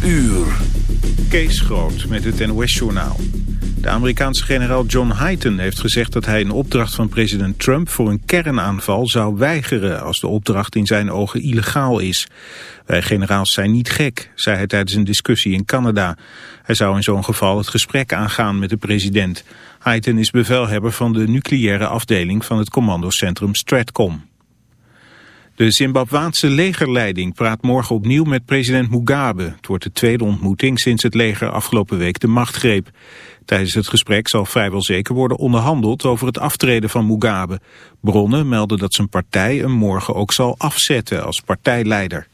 12 uur. Kees Groot met het NOS-journaal. De Amerikaanse generaal John Hyten heeft gezegd dat hij een opdracht van president Trump voor een kernaanval zou weigeren als de opdracht in zijn ogen illegaal is. Wij generaals zijn niet gek, zei hij tijdens een discussie in Canada. Hij zou in zo'n geval het gesprek aangaan met de president. Hyten is bevelhebber van de nucleaire afdeling van het commandocentrum Stratcom. De Zimbabwaanse legerleiding praat morgen opnieuw met president Mugabe. Het wordt de tweede ontmoeting sinds het leger afgelopen week de macht greep. Tijdens het gesprek zal vrijwel zeker worden onderhandeld over het aftreden van Mugabe. Bronnen melden dat zijn partij hem morgen ook zal afzetten als partijleider.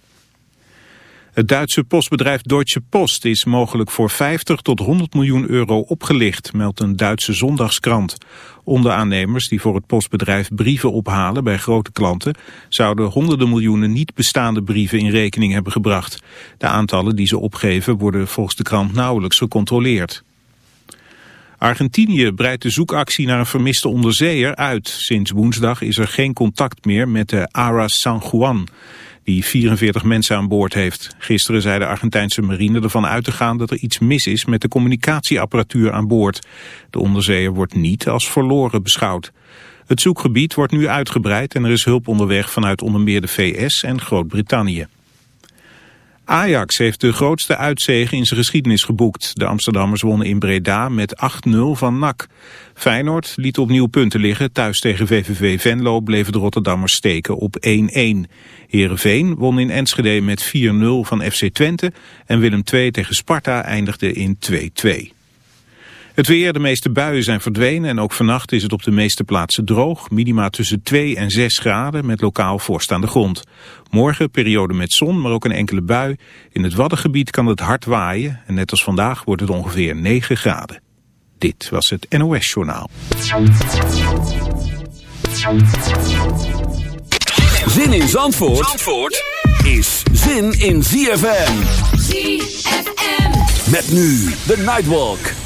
Het Duitse postbedrijf Deutsche Post is mogelijk voor 50 tot 100 miljoen euro opgelicht, meldt een Duitse zondagskrant. Onderaannemers die voor het postbedrijf brieven ophalen bij grote klanten zouden honderden miljoenen niet bestaande brieven in rekening hebben gebracht. De aantallen die ze opgeven worden volgens de krant nauwelijks gecontroleerd. Argentinië breidt de zoekactie naar een vermiste onderzeeër uit. Sinds woensdag is er geen contact meer met de Aras San Juan die 44 mensen aan boord heeft. Gisteren zei de Argentijnse marine ervan uit te gaan dat er iets mis is met de communicatieapparatuur aan boord. De onderzeeër wordt niet als verloren beschouwd. Het zoekgebied wordt nu uitgebreid en er is hulp onderweg vanuit onder meer de VS en Groot-Brittannië. Ajax heeft de grootste uitzege in zijn geschiedenis geboekt. De Amsterdammers wonnen in Breda met 8-0 van NAC. Feyenoord liet opnieuw punten liggen. Thuis tegen VVV Venlo bleven de Rotterdammers steken op 1-1. Heerenveen won in Enschede met 4-0 van FC Twente. En Willem II tegen Sparta eindigde in 2-2. Het weer, de meeste buien zijn verdwenen en ook vannacht is het op de meeste plaatsen droog. Minima tussen 2 en 6 graden met lokaal vorst aan de grond. Morgen periode met zon, maar ook een enkele bui. In het Waddengebied kan het hard waaien en net als vandaag wordt het ongeveer 9 graden. Dit was het NOS Journaal. Zin in Zandvoort, Zandvoort is zin in ZFM. ZFM. Met nu de Nightwalk.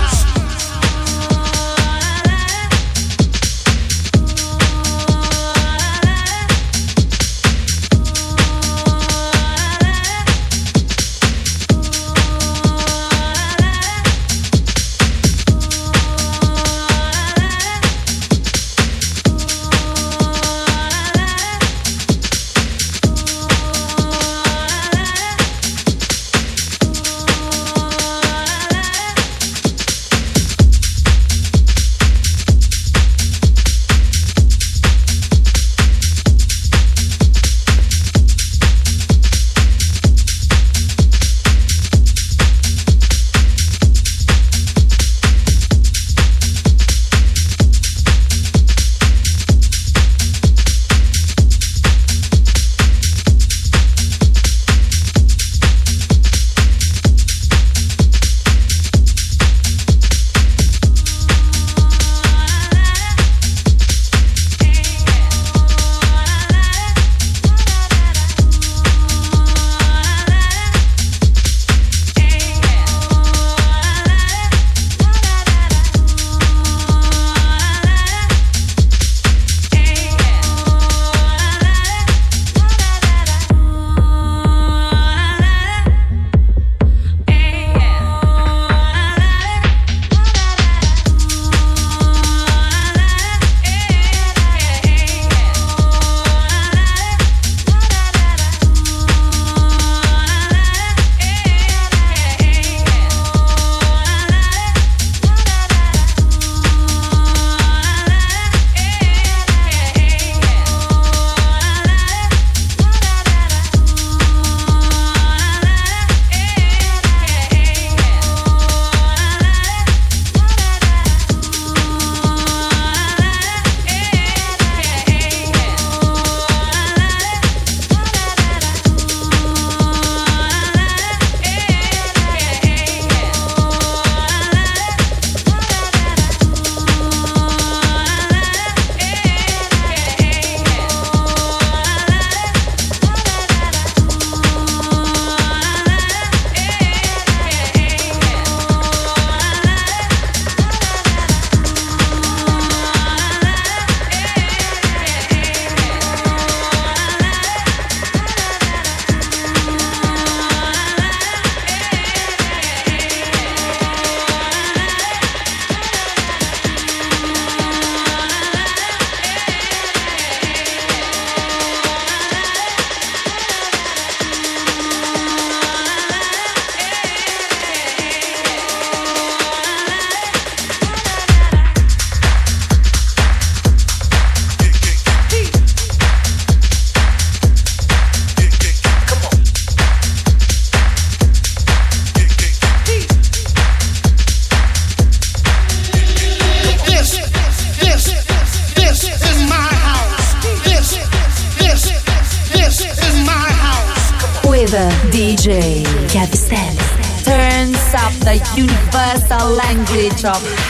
shop.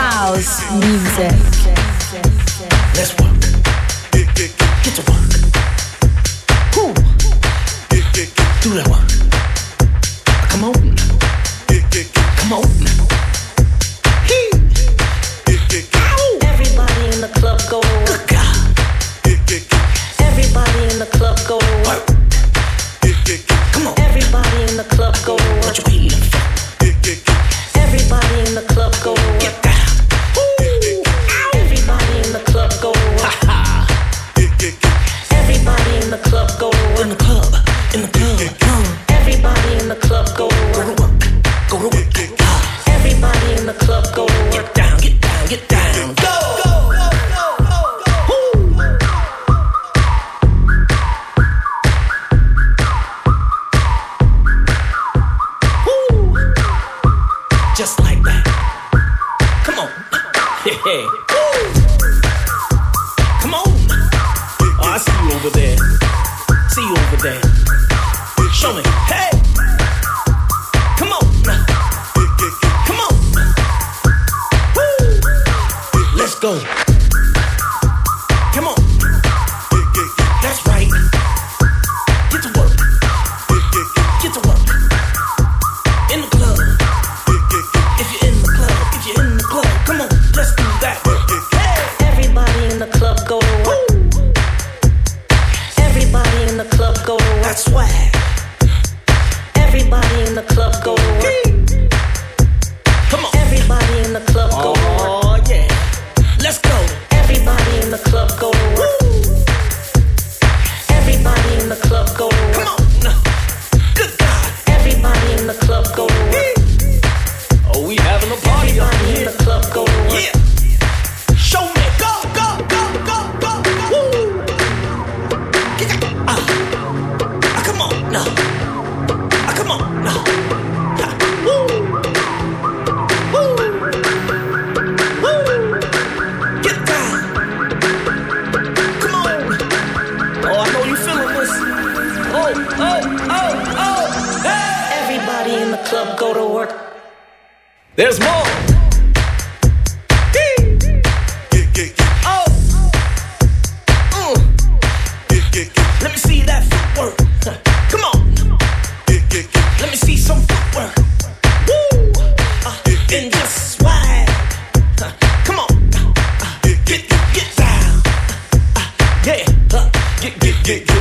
Get, get,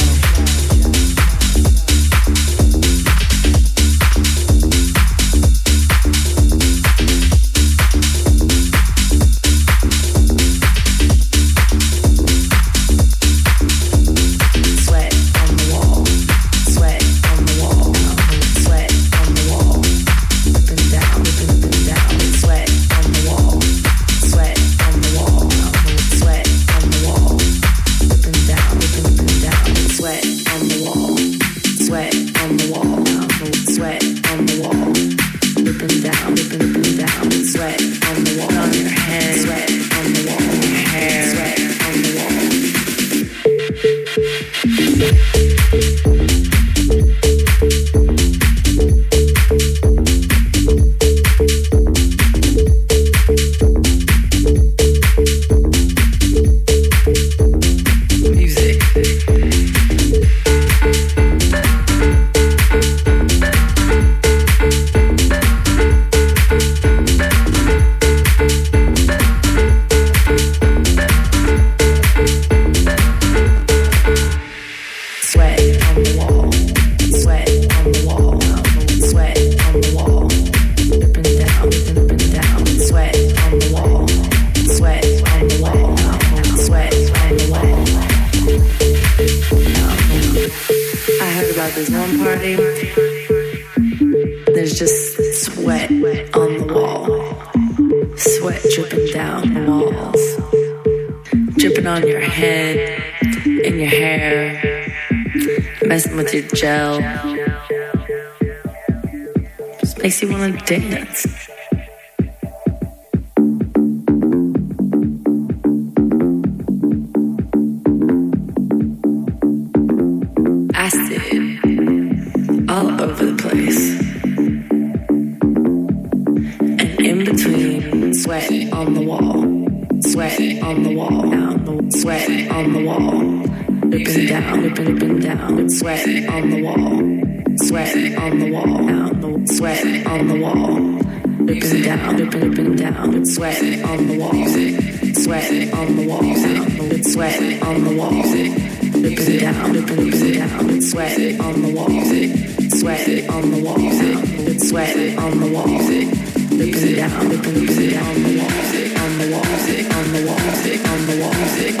About one party. There's just sweat on the wall, sweat dripping down the walls, dripping on your head, in your hair messing with your gel. Just makes you want to dance. And up and down, sweat on the wall, sweat on the wall, sweat on the wall, and down, up and down, sweat on the wall, sweat on the wall, sweat on the wall, and down, and down, sweat on the wall, sweat on the wall, sweat on the wall, and down, and down, on the wall, on the wall, on the wall, on the wall,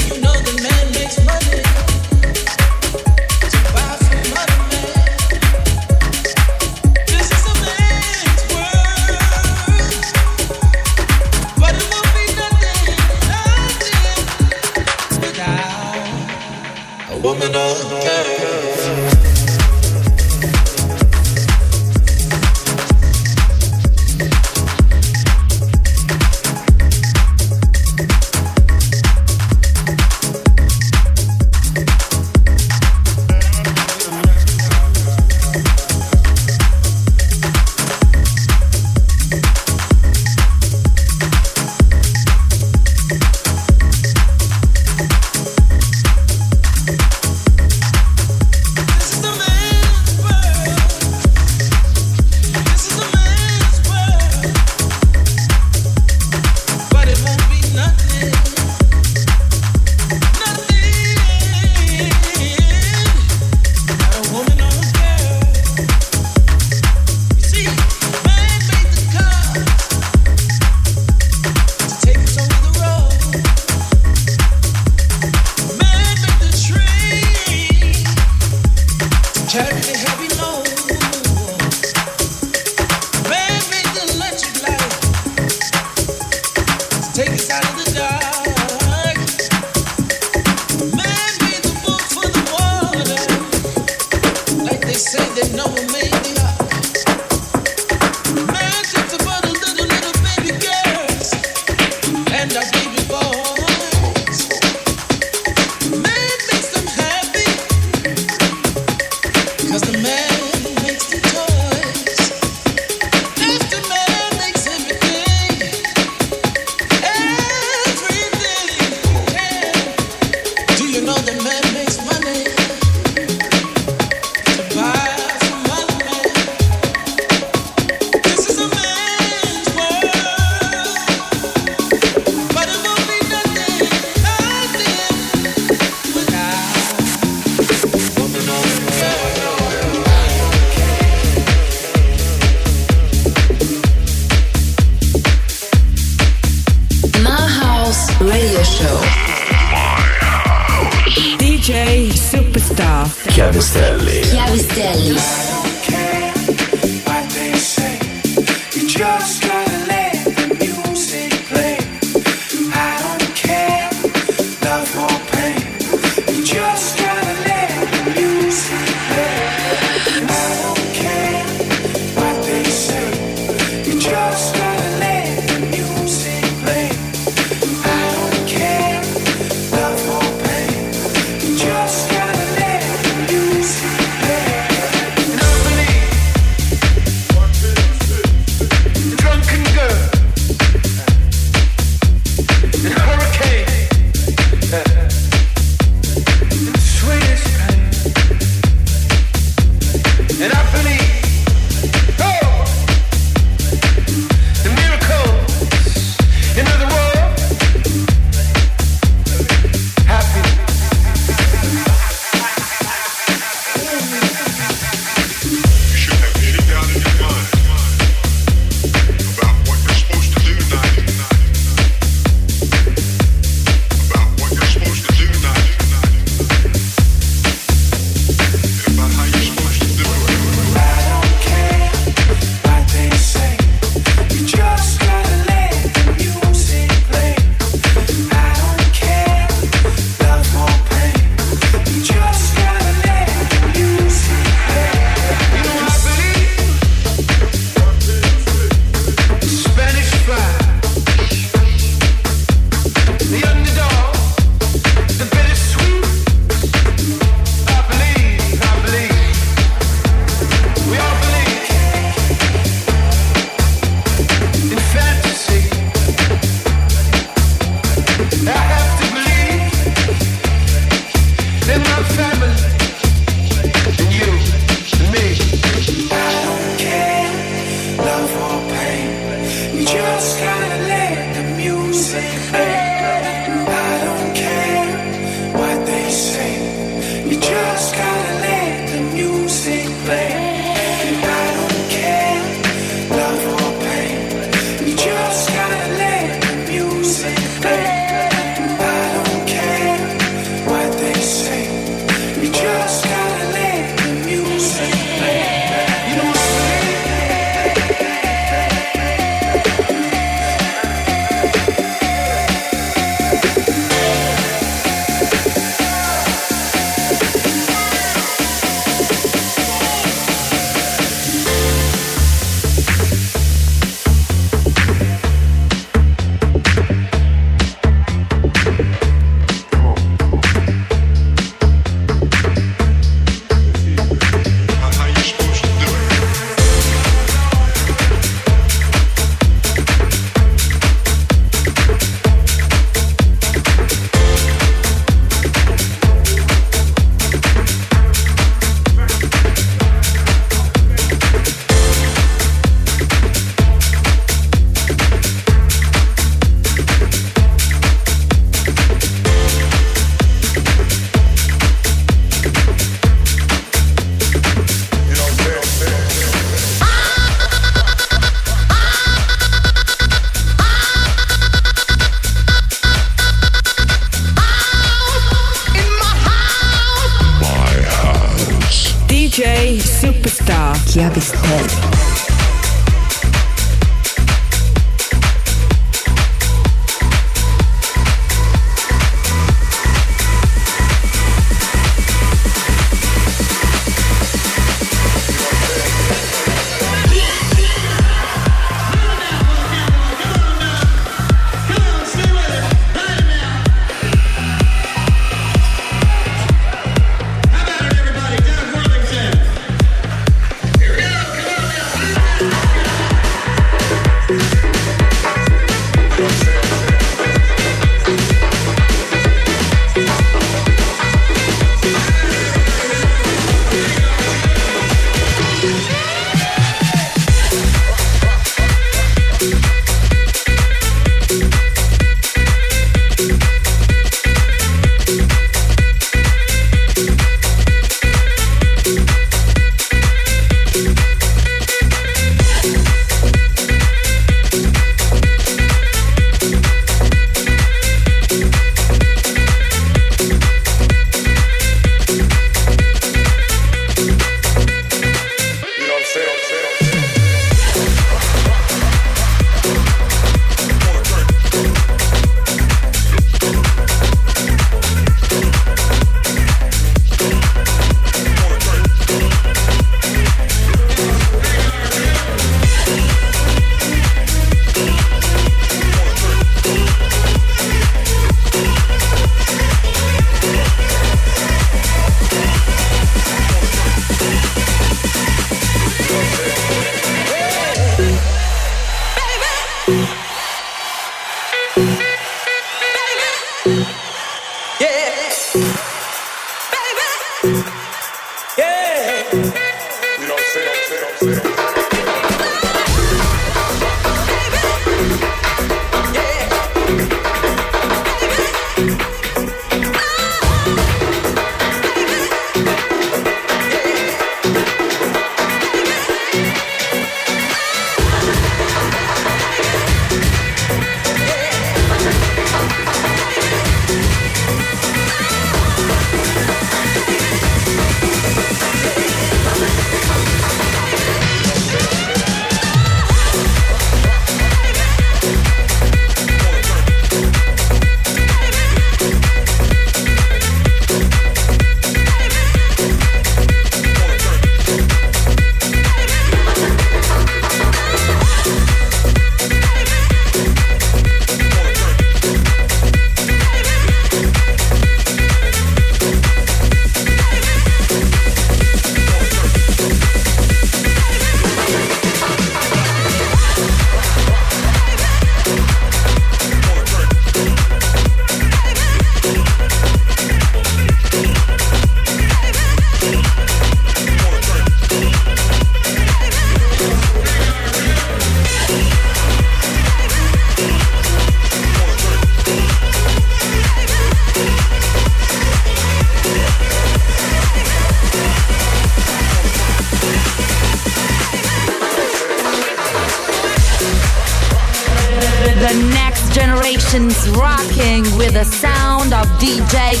day.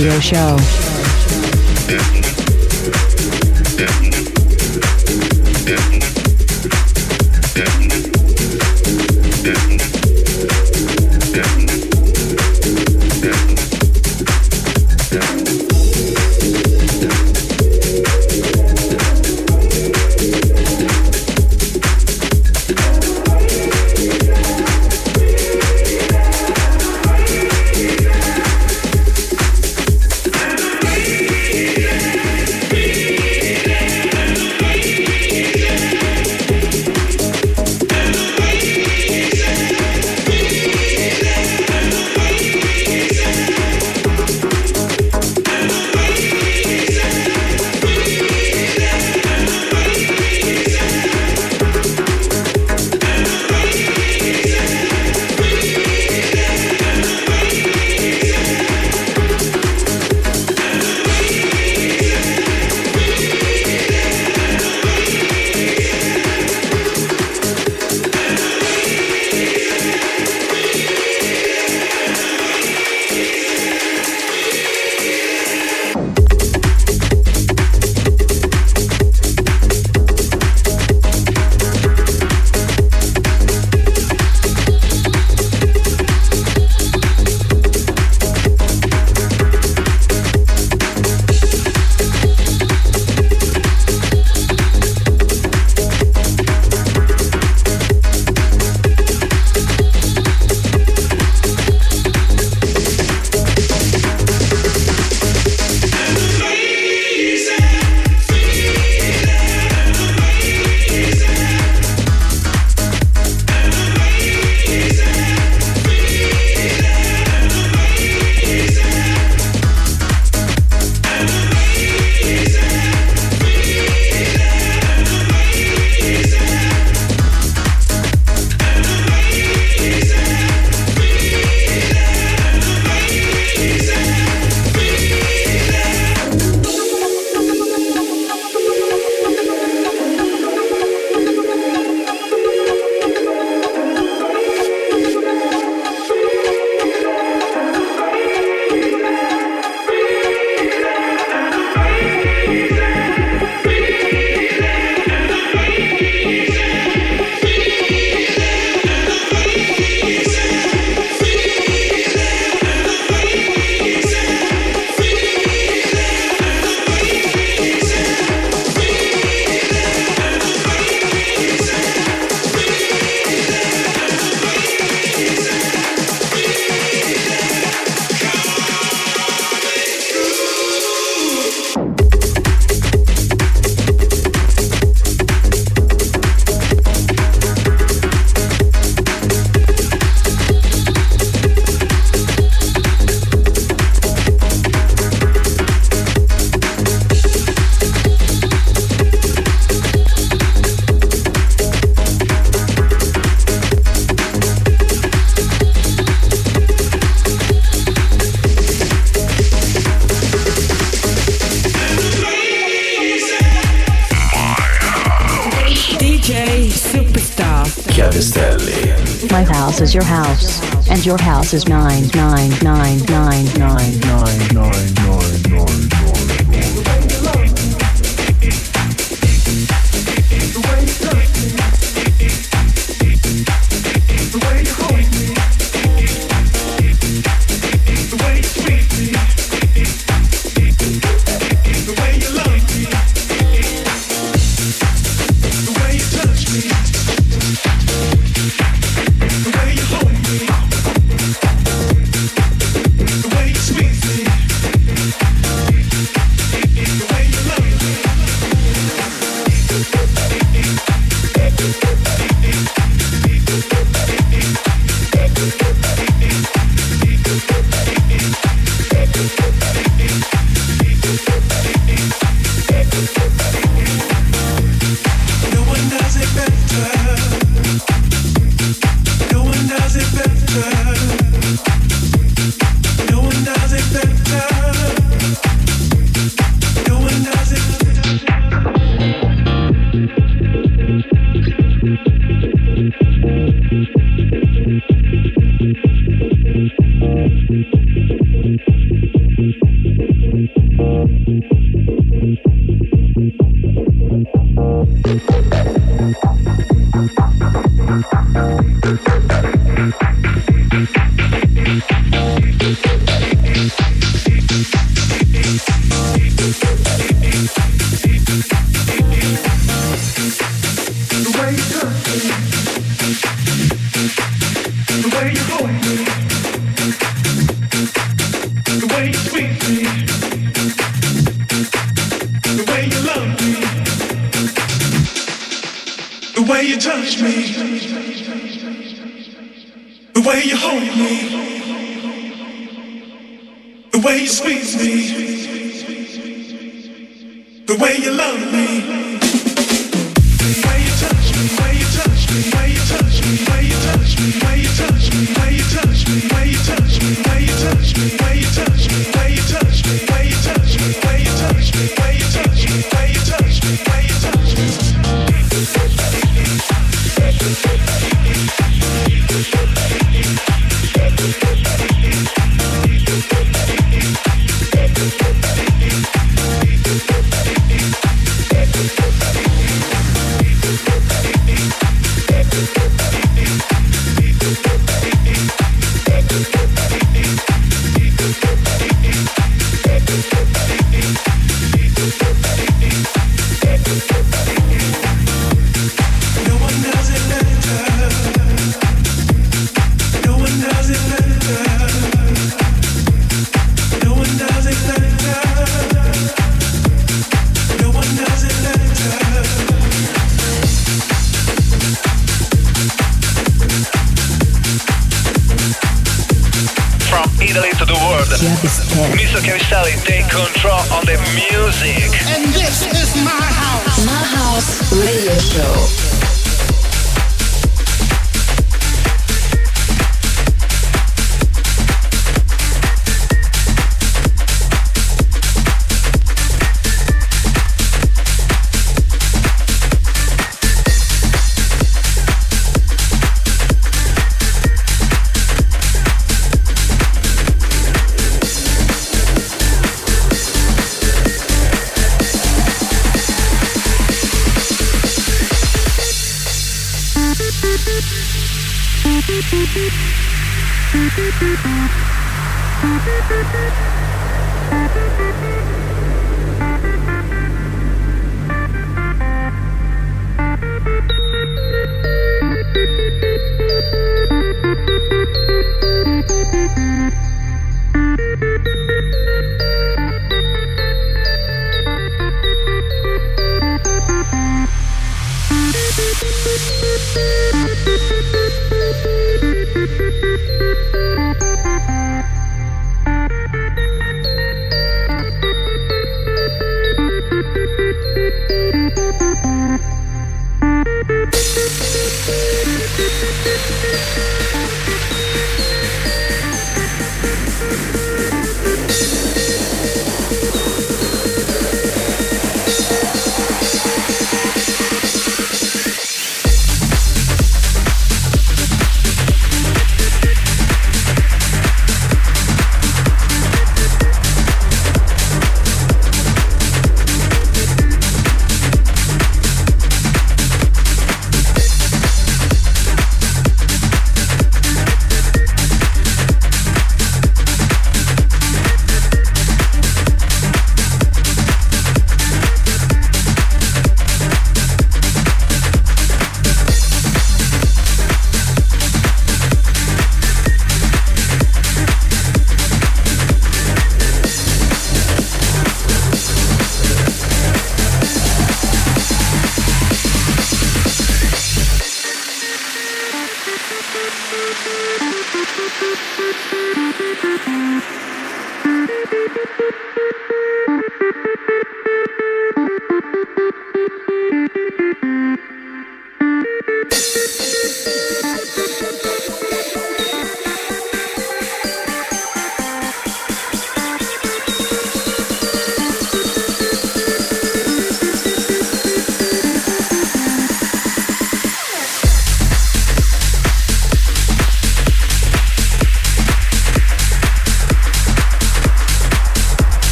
Radio show. And your house is nine